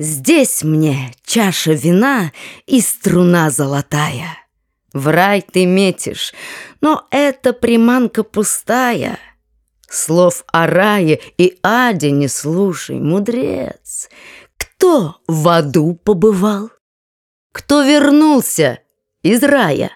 Здесь мне чаша вина и струна золотая. В рай ты метишь, но эта приманка пустая. Слов о рае и аде не слушай, мудрец. Кто в аду побывал? Кто вернулся из рая?